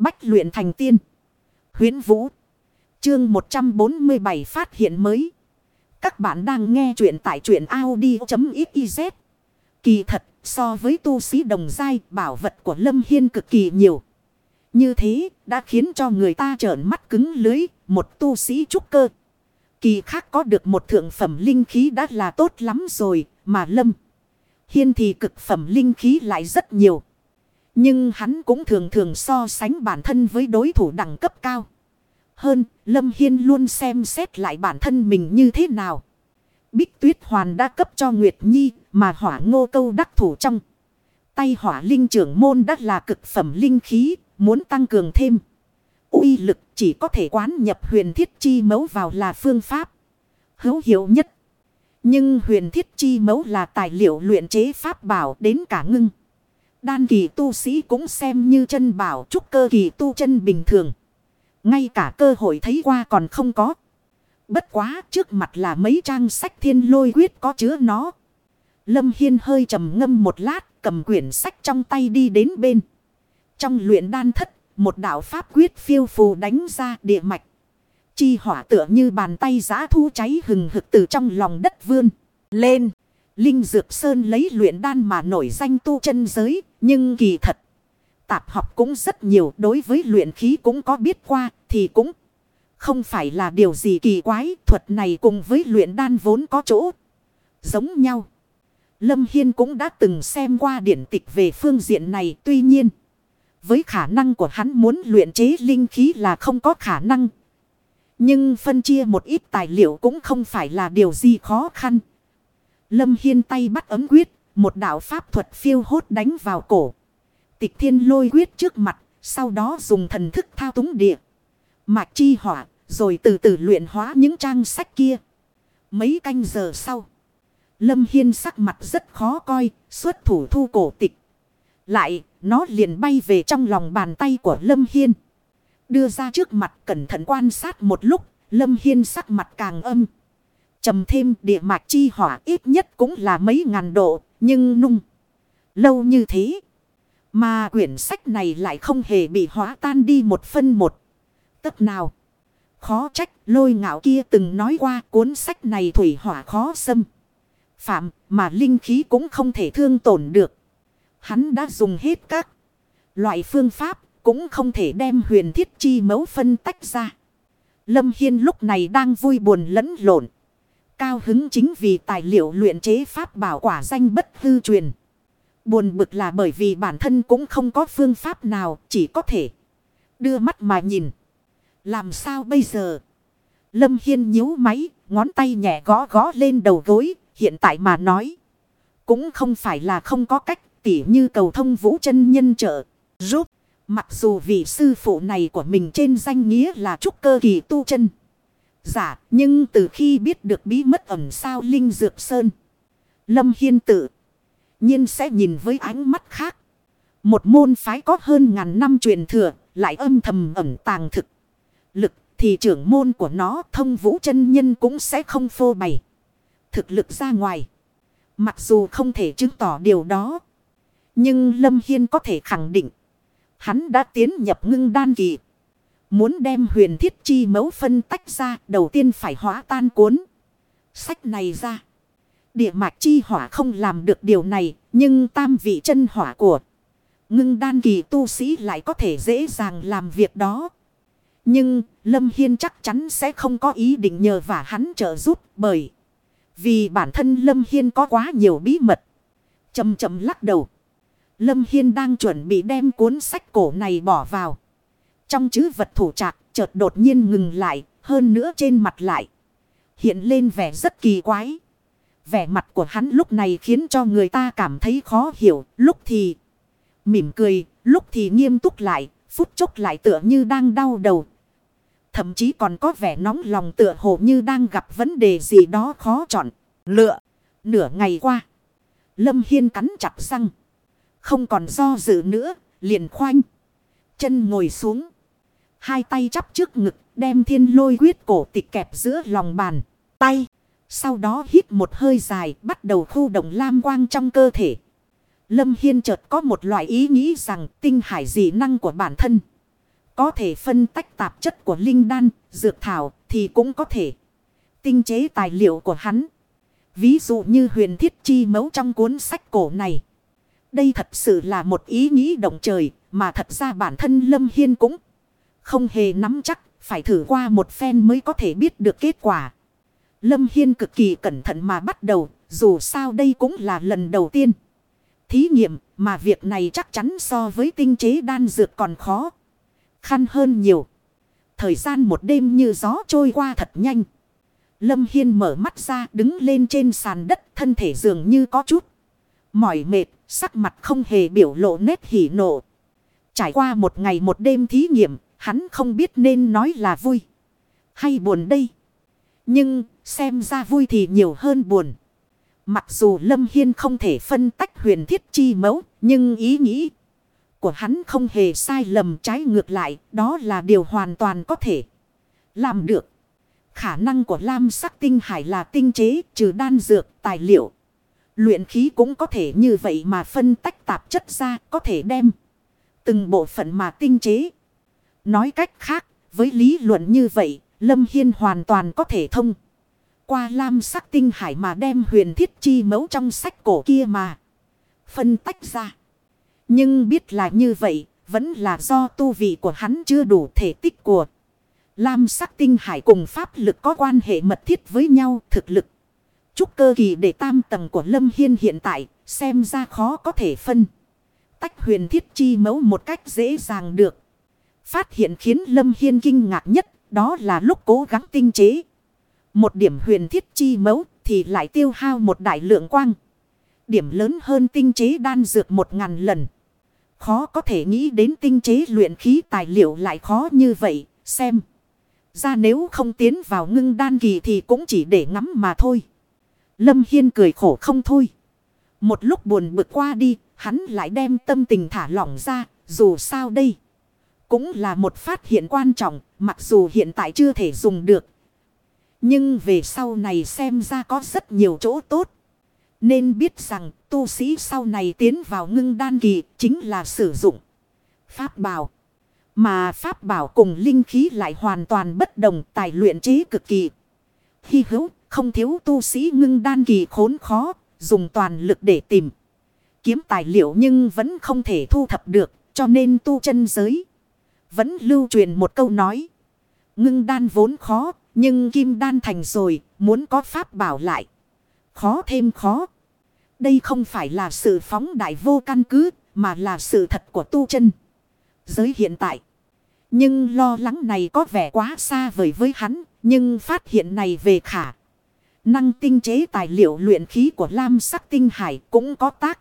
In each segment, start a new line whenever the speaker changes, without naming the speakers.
Bách luyện thành tiên. Huyến Vũ. Chương 147 phát hiện mới. Các bạn đang nghe truyện tại truyện Audi.xyz. Kỳ thật, so với tu sĩ đồng giai, bảo vật của Lâm Hiên cực kỳ nhiều. Như thế, đã khiến cho người ta trợn mắt cứng lưới, một tu sĩ trúc cơ. Kỳ khác có được một thượng phẩm linh khí đã là tốt lắm rồi, mà Lâm Hiên thì cực phẩm linh khí lại rất nhiều. Nhưng hắn cũng thường thường so sánh bản thân với đối thủ đẳng cấp cao. Hơn, Lâm Hiên luôn xem xét lại bản thân mình như thế nào. Bích Tuyết Hoàn đã cấp cho Nguyệt Nhi mà hỏa ngô câu đắc thủ trong. Tay hỏa linh trưởng môn đã là cực phẩm linh khí, muốn tăng cường thêm. uy lực chỉ có thể quán nhập huyền thiết chi mấu vào là phương pháp. Hữu hiệu nhất. Nhưng huyền thiết chi mấu là tài liệu luyện chế pháp bảo đến cả ngưng. Đan kỳ tu sĩ cũng xem như chân bảo trúc cơ kỳ tu chân bình thường. Ngay cả cơ hội thấy qua còn không có. Bất quá trước mặt là mấy trang sách thiên lôi quyết có chứa nó. Lâm Hiên hơi trầm ngâm một lát, cầm quyển sách trong tay đi đến bên. Trong luyện đan thất, một đạo pháp quyết phiêu phù đánh ra địa mạch. Chi hỏa tựa như bàn tay giã thu cháy hừng hực từ trong lòng đất vươn. Lên. Linh Dược Sơn lấy luyện đan mà nổi danh tu chân giới. Nhưng kỳ thật. Tạp học cũng rất nhiều. Đối với luyện khí cũng có biết qua. Thì cũng không phải là điều gì kỳ quái. Thuật này cùng với luyện đan vốn có chỗ. Giống nhau. Lâm Hiên cũng đã từng xem qua điển tịch về phương diện này. Tuy nhiên. Với khả năng của hắn muốn luyện chế linh khí là không có khả năng. Nhưng phân chia một ít tài liệu cũng không phải là điều gì khó khăn. Lâm Hiên tay bắt ấm quyết, một đạo pháp thuật phiêu hốt đánh vào cổ. Tịch thiên lôi quyết trước mặt, sau đó dùng thần thức thao túng địa. Mạch chi hỏa, rồi từ từ luyện hóa những trang sách kia. Mấy canh giờ sau, Lâm Hiên sắc mặt rất khó coi, xuất thủ thu cổ tịch. Lại, nó liền bay về trong lòng bàn tay của Lâm Hiên. Đưa ra trước mặt cẩn thận quan sát một lúc, Lâm Hiên sắc mặt càng âm trầm thêm địa mạch chi hỏa ít nhất cũng là mấy ngàn độ, nhưng nung. Lâu như thế. Mà quyển sách này lại không hề bị hóa tan đi một phân một. Tất nào. Khó trách lôi ngạo kia từng nói qua cuốn sách này thủy hỏa khó xâm. Phạm mà linh khí cũng không thể thương tổn được. Hắn đã dùng hết các loại phương pháp cũng không thể đem huyền thiết chi mấu phân tách ra. Lâm Hiên lúc này đang vui buồn lẫn lộn. Cao hứng chính vì tài liệu luyện chế pháp bảo quả danh bất hư truyền. Buồn bực là bởi vì bản thân cũng không có phương pháp nào, chỉ có thể đưa mắt mà nhìn. Làm sao bây giờ? Lâm Hiên nhíu máy, ngón tay nhẹ gõ gõ lên đầu gối, hiện tại mà nói. Cũng không phải là không có cách, tỉ như cầu thông vũ chân nhân trợ, giúp. Mặc dù vị sư phụ này của mình trên danh nghĩa là trúc cơ kỳ tu chân. Giả, nhưng từ khi biết được bí mất ẩn sao Linh Dược Sơn. Lâm Hiên tự nhiên sẽ nhìn với ánh mắt khác. Một môn phái có hơn ngàn năm truyền thừa, lại âm thầm ẩn tàng thực. Lực thì trưởng môn của nó thông vũ chân nhân cũng sẽ không phô bày. Thực lực ra ngoài. Mặc dù không thể chứng tỏ điều đó. Nhưng Lâm Hiên có thể khẳng định. Hắn đã tiến nhập ngưng đan kỳ. Muốn đem huyền thiết chi mấu phân tách ra, đầu tiên phải hóa tan cuốn. Sách này ra. Địa mạch chi hỏa không làm được điều này, nhưng tam vị chân hỏa của ngưng đan kỳ tu sĩ lại có thể dễ dàng làm việc đó. Nhưng Lâm Hiên chắc chắn sẽ không có ý định nhờ và hắn trợ giúp bởi vì bản thân Lâm Hiên có quá nhiều bí mật. Chầm chầm lắc đầu. Lâm Hiên đang chuẩn bị đem cuốn sách cổ này bỏ vào. Trong chữ vật thủ trạc chợt đột nhiên ngừng lại, hơn nữa trên mặt lại. Hiện lên vẻ rất kỳ quái. Vẻ mặt của hắn lúc này khiến cho người ta cảm thấy khó hiểu, lúc thì mỉm cười, lúc thì nghiêm túc lại, phút chốc lại tựa như đang đau đầu. Thậm chí còn có vẻ nóng lòng tựa hồ như đang gặp vấn đề gì đó khó chọn, lựa. Nửa ngày qua, Lâm Hiên cắn chặt răng. Không còn do dự nữa, liền khoanh. Chân ngồi xuống. Hai tay chắp trước ngực, đem thiên lôi quyết cổ tịch kẹp giữa lòng bàn, tay. Sau đó hít một hơi dài, bắt đầu khu động lam quang trong cơ thể. Lâm Hiên chợt có một loại ý nghĩ rằng tinh hải dị năng của bản thân. Có thể phân tách tạp chất của linh đan, dược thảo thì cũng có thể tinh chế tài liệu của hắn. Ví dụ như huyền thiết chi mấu trong cuốn sách cổ này. Đây thật sự là một ý nghĩ động trời mà thật ra bản thân Lâm Hiên cũng không hề nắm chắc. Phải thử qua một phen mới có thể biết được kết quả. Lâm Hiên cực kỳ cẩn thận mà bắt đầu. Dù sao đây cũng là lần đầu tiên. Thí nghiệm mà việc này chắc chắn so với tinh chế đan dược còn khó. Khăn hơn nhiều. Thời gian một đêm như gió trôi qua thật nhanh. Lâm Hiên mở mắt ra đứng lên trên sàn đất thân thể dường như có chút. Mỏi mệt, sắc mặt không hề biểu lộ nét hỉ nộ. Trải qua một ngày một đêm thí nghiệm, hắn không biết nên nói là vui hay buồn đây. Nhưng xem ra vui thì nhiều hơn buồn. Mặc dù Lâm Hiên không thể phân tách huyền thiết chi mẫu, nhưng ý nghĩ của hắn không hề sai lầm trái ngược lại, đó là điều hoàn toàn có thể làm được. Khả năng của lam sắc tinh hải là tinh chế trừ đan dược, tài liệu. Luyện khí cũng có thể như vậy mà phân tách tạp chất ra có thể đem. Từng bộ phận mà tinh chế. Nói cách khác, với lý luận như vậy, Lâm Hiên hoàn toàn có thể thông. Qua lam sắc tinh hải mà đem huyền thiết chi mẫu trong sách cổ kia mà. Phân tách ra. Nhưng biết là như vậy, vẫn là do tu vị của hắn chưa đủ thể tích của. Lam sắc tinh hải cùng pháp lực có quan hệ mật thiết với nhau thực lực. Trúc cơ kỳ để tam tầng của Lâm Hiên hiện tại xem ra khó có thể phân. Tách huyền thiết chi mẫu một cách dễ dàng được. Phát hiện khiến Lâm Hiên kinh ngạc nhất đó là lúc cố gắng tinh chế. Một điểm huyền thiết chi mẫu thì lại tiêu hao một đại lượng quang. Điểm lớn hơn tinh chế đan dược một ngàn lần. Khó có thể nghĩ đến tinh chế luyện khí tài liệu lại khó như vậy, xem. Ra nếu không tiến vào ngưng đan kỳ thì cũng chỉ để ngắm mà thôi. Lâm Hiên cười khổ không thôi. Một lúc buồn bực qua đi, hắn lại đem tâm tình thả lỏng ra, dù sao đây. Cũng là một phát hiện quan trọng, mặc dù hiện tại chưa thể dùng được. Nhưng về sau này xem ra có rất nhiều chỗ tốt. Nên biết rằng tu sĩ sau này tiến vào ngưng đan kỳ chính là sử dụng pháp bảo. Mà pháp bảo cùng linh khí lại hoàn toàn bất đồng tài luyện trí cực kỳ. Hy hữu không thiếu tu sĩ ngưng đan kỳ khốn khó dùng toàn lực để tìm. Kiếm tài liệu nhưng vẫn không thể thu thập được cho nên tu chân giới. Vẫn lưu truyền một câu nói. Ngưng đan vốn khó nhưng kim đan thành rồi muốn có pháp bảo lại. Khó thêm khó. Đây không phải là sự phóng đại vô căn cứ, mà là sự thật của tu chân. Giới hiện tại. Nhưng lo lắng này có vẻ quá xa vời với hắn, nhưng phát hiện này về khả. Năng tinh chế tài liệu luyện khí của Lam sắc tinh hải cũng có tác.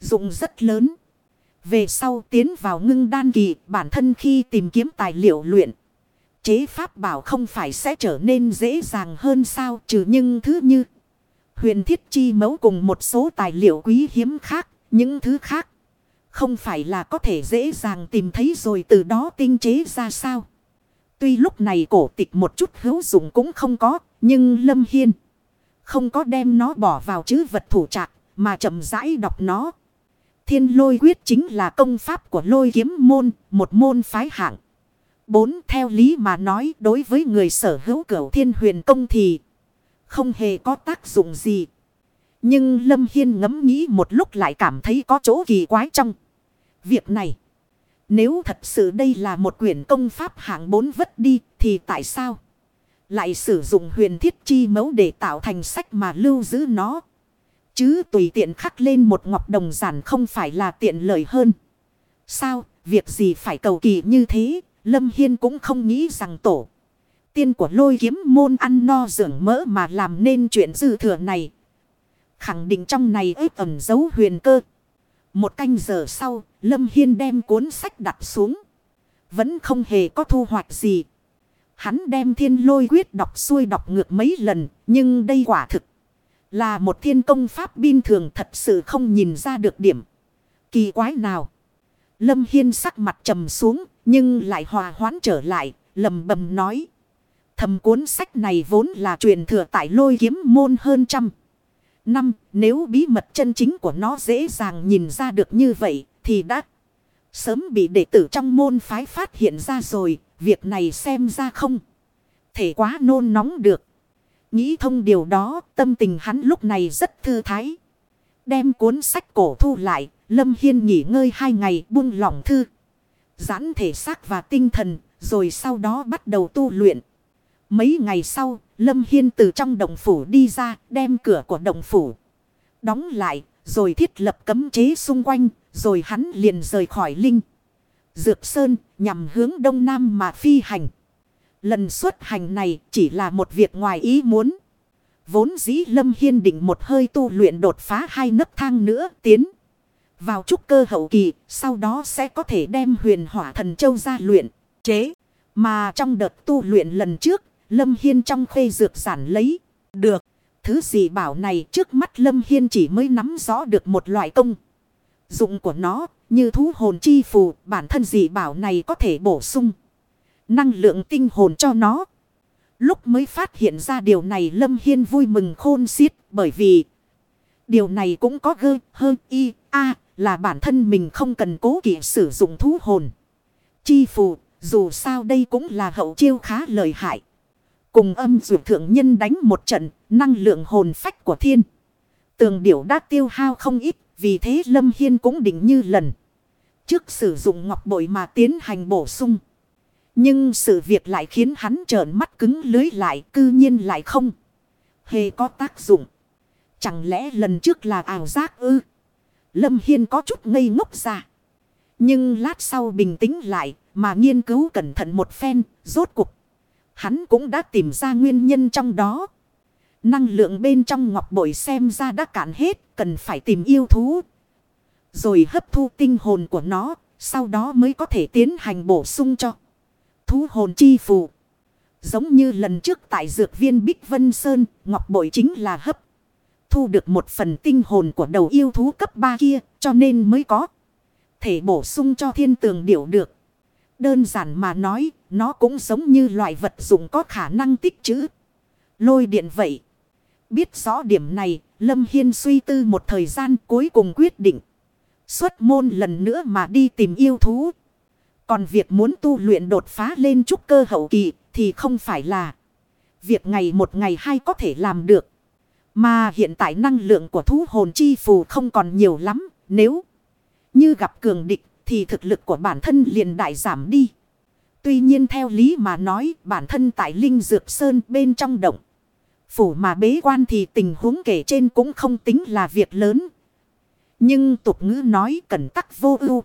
Dụng rất lớn. Về sau tiến vào ngưng đan kỳ, bản thân khi tìm kiếm tài liệu luyện. Chế pháp bảo không phải sẽ trở nên dễ dàng hơn sao trừ những thứ như Huyền thiết chi mẫu cùng một số tài liệu quý hiếm khác, những thứ khác. Không phải là có thể dễ dàng tìm thấy rồi từ đó tinh chế ra sao. Tuy lúc này cổ tịch một chút hữu dụng cũng không có, nhưng Lâm Hiên không có đem nó bỏ vào chữ vật thủ trạc, mà chậm rãi đọc nó. Thiên lôi quyết chính là công pháp của lôi kiếm môn, một môn phái hạng. Bốn theo lý mà nói đối với người sở hữu cửu thiên huyền công thì không hề có tác dụng gì. Nhưng Lâm Hiên ngẫm nghĩ một lúc lại cảm thấy có chỗ kỳ quái trong việc này. Nếu thật sự đây là một quyển công pháp hạng bốn vất đi thì tại sao lại sử dụng huyền thiết chi mẫu để tạo thành sách mà lưu giữ nó. Chứ tùy tiện khắc lên một ngọc đồng giản không phải là tiện lợi hơn. Sao, việc gì phải cầu kỳ như thế, Lâm Hiên cũng không nghĩ rằng tổ tiên của lôi kiếm môn ăn no dưỡng mỡ mà làm nên chuyện dư thừa này. Khẳng định trong này ếp ẩm dấu huyền cơ. Một canh giờ sau, Lâm Hiên đem cuốn sách đặt xuống. Vẫn không hề có thu hoạch gì. Hắn đem thiên lôi quyết đọc xuôi đọc ngược mấy lần, nhưng đây quả thực là một thiên công pháp bin thường thật sự không nhìn ra được điểm. Kỳ quái nào? Lâm Hiên sắc mặt trầm xuống, nhưng lại hòa hoãn trở lại, lầm bầm nói. Thầm cuốn sách này vốn là truyền thừa tại lôi kiếm môn hơn trăm. Năm, nếu bí mật chân chính của nó dễ dàng nhìn ra được như vậy, thì đã Sớm bị đệ tử trong môn phái phát hiện ra rồi. Việc này xem ra không. Thể quá nôn nóng được. Nghĩ thông điều đó. Tâm tình hắn lúc này rất thư thái. Đem cuốn sách cổ thu lại. Lâm Hiên nghỉ ngơi hai ngày buông lỏng thư. Giãn thể xác và tinh thần. Rồi sau đó bắt đầu tu luyện. Mấy ngày sau, Lâm Hiên từ trong động phủ đi ra, đem cửa của động phủ. Đóng lại, rồi thiết lập cấm chế xung quanh, rồi hắn liền rời khỏi linh. Dược Sơn, nhằm hướng đông nam mà phi hành. Lần xuất hành này chỉ là một việc ngoài ý muốn. Vốn dĩ Lâm Hiên định một hơi tu luyện đột phá hai nấc thang nữa tiến. Vào trúc cơ hậu kỳ, sau đó sẽ có thể đem huyền hỏa thần châu ra luyện, chế. Mà trong đợt tu luyện lần trước, Lâm Hiên trong khuê dược sản lấy. Được. Thứ gì bảo này trước mắt Lâm Hiên chỉ mới nắm rõ được một loại công. Dụng của nó như thú hồn chi phù bản thân dị bảo này có thể bổ sung. Năng lượng tinh hồn cho nó. Lúc mới phát hiện ra điều này Lâm Hiên vui mừng khôn xiết bởi vì điều này cũng có gơ hơn y a là bản thân mình không cần cố kỵ sử dụng thú hồn. Chi phù dù sao đây cũng là hậu chiêu khá lợi hại. Cùng âm dụ thượng nhân đánh một trận, năng lượng hồn phách của thiên. Tường điểu đã tiêu hao không ít, vì thế Lâm Hiên cũng định như lần. Trước sử dụng ngọc bội mà tiến hành bổ sung. Nhưng sự việc lại khiến hắn trợn mắt cứng lưới lại, cư nhiên lại không. Hề có tác dụng. Chẳng lẽ lần trước là ảo giác ư? Lâm Hiên có chút ngây ngốc ra. Nhưng lát sau bình tĩnh lại, mà nghiên cứu cẩn thận một phen, rốt cục. Hắn cũng đã tìm ra nguyên nhân trong đó. Năng lượng bên trong ngọc bội xem ra đã cạn hết, cần phải tìm yêu thú. Rồi hấp thu tinh hồn của nó, sau đó mới có thể tiến hành bổ sung cho. Thú hồn chi phù. Giống như lần trước tại dược viên Bích Vân Sơn, ngọc bội chính là hấp. Thu được một phần tinh hồn của đầu yêu thú cấp 3 kia, cho nên mới có. Thể bổ sung cho thiên tường điểu được. Đơn giản mà nói, nó cũng giống như loại vật dụng có khả năng tích trữ. Lôi điện vậy. Biết rõ điểm này, Lâm Hiên suy tư một thời gian cuối cùng quyết định. Xuất môn lần nữa mà đi tìm yêu thú. Còn việc muốn tu luyện đột phá lên trúc cơ hậu kỳ thì không phải là việc ngày một ngày hai có thể làm được. Mà hiện tại năng lượng của thú hồn chi phù không còn nhiều lắm. Nếu như gặp cường địch thì thực lực của bản thân liền đại giảm đi. Tuy nhiên theo lý mà nói, bản thân tại Linh Dược Sơn bên trong động. Phủ mà bế quan thì tình huống kể trên cũng không tính là việc lớn. Nhưng tục ngữ nói cẩn tắc vô ưu.